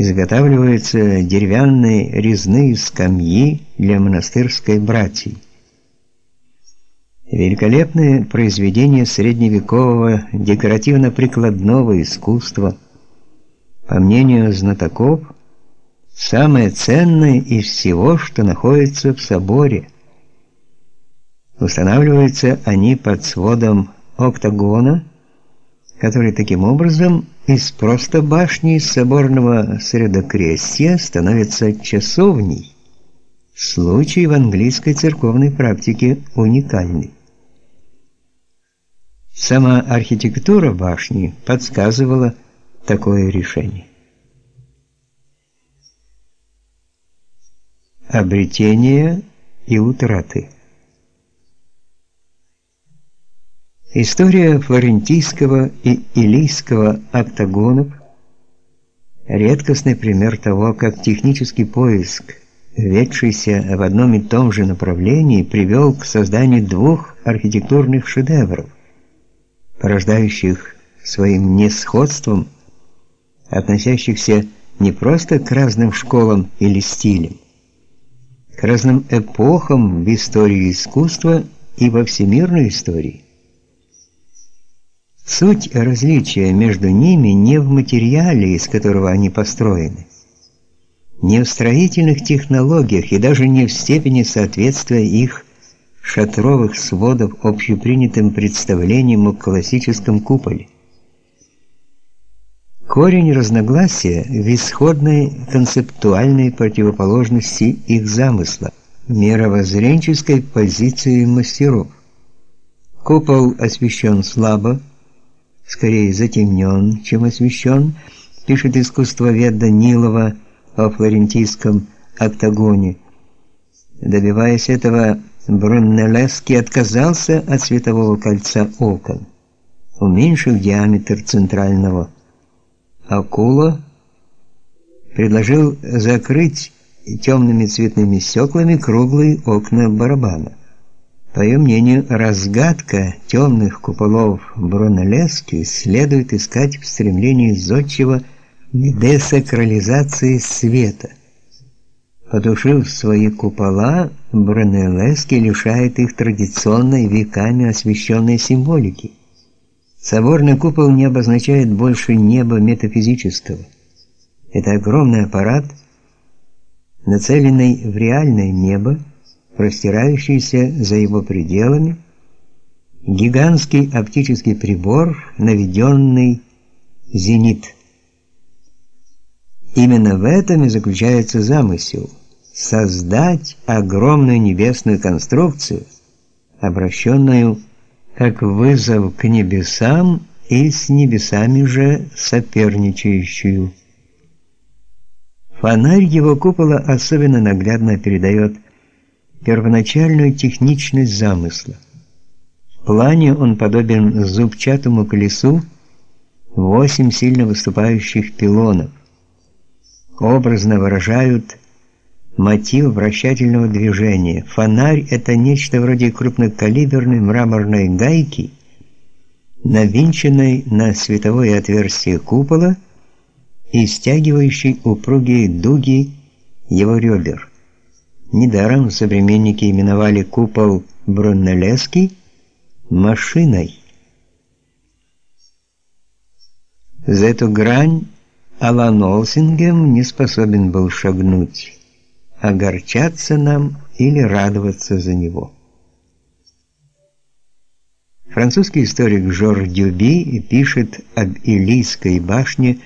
изготавливаются деревянные резные скамьи для монастырской братьи. Великолепное произведение средневекового декоративно-прикладного искусства, по мнению знатоков, самое ценное из всего, что находится в соборе. Устанавливаются они под сводом октагона, который таким образом из просто башни соборного средокрестия становится часовней. Случай в английской церковной практике уникальный. Сама архитектура башни подсказывала такое решение. Обретение и утраты История флорентийского и илийского октагонов – редкостный пример того, как технический поиск, ведшийся в одном и том же направлении, привел к созданию двух архитектурных шедевров, порождающих своим несходством, относящихся не просто к разным школам или стилям, к разным эпохам в истории искусства и во всемирной истории. Суть различия между ними не в материале, из которого они построены, не в строительных технологиях и даже не в степени соответствия их шатровых сводов общепринятым представлениям о классическом куполе. Корень разногласия в исходной концептуальной противоположности их замысла, мировоззренческой позиции мастеров. Купол освещен слабо, скорее затемнен, чем освещен, пишет искусствовед Данилова о флорентийском октагоне. Добиваясь этого, Брунеллески отказался от светового кольца окон, уменьшив диаметр центрального. Акула предложил закрыть темными цветными стеклами круглые окна барабана. По ее мнению, разгадка темных куполов Брунеллески следует искать в стремлении зодчего к десакрализации света. Потушив свои купола, Брунеллески лишает их традиционной веками освященной символики. Соборный купол не обозначает больше неба метафизического. Это огромный аппарат, нацеленный в реальное небо, простирающийся за его пределами, гигантский оптический прибор, наведенный зенит. Именно в этом и заключается замысел создать огромную небесную конструкцию, обращенную как вызов к небесам и с небесами же соперничающую. Фонарь его купола особенно наглядно передает первоначальную техничность замысла. В плане он подобен зубчатому колесу, восемь сильно выступающих пилонов. Образно выражают мотив вращательного движения. Фонарь это нечто вроде крупнокалиберной мраморной гайки, навинченной на световое отверстие купола и стягивающей упругие дуги его ребер. Недаром современники именовали купол Брунеллески машиной. За эту грань Алан Олсингем не способен был шагнуть, огорчаться нам или радоваться за него. Французский историк Жорж Дюби пишет об Илийской башне,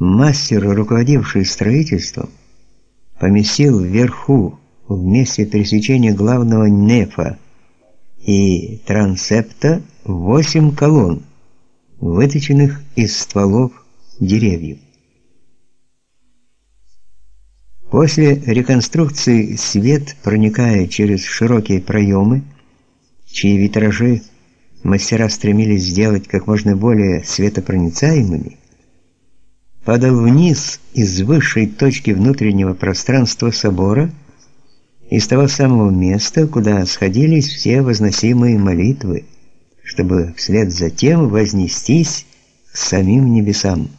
мастер, руководивший строительством, поместил вверху в месте пересечения главного нефа и трансепта восемь колонн, выточенных из стволов деревьев. После реконструкции свет, проникая через широкие проемы, чьи витражи мастера стремились сделать как можно более светопроницаемыми, падал вниз из высшей точки внутреннего пространства собора – из того самого места, куда сходились все возносимые молитвы, чтобы вслед за тем вознестись к самим небесам.